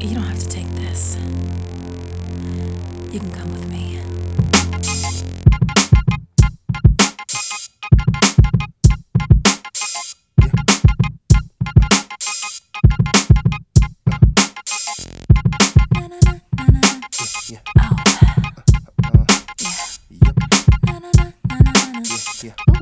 You don't have to take this. You can come with me. Yeah.